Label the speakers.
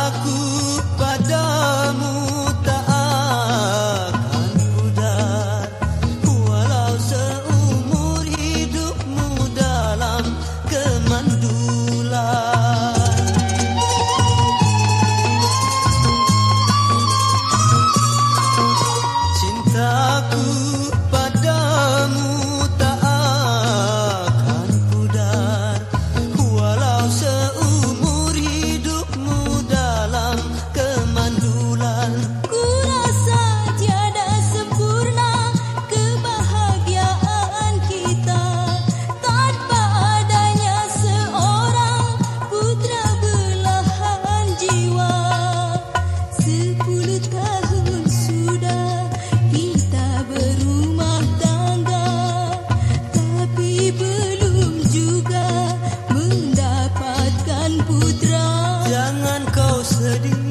Speaker 1: Jangan sedih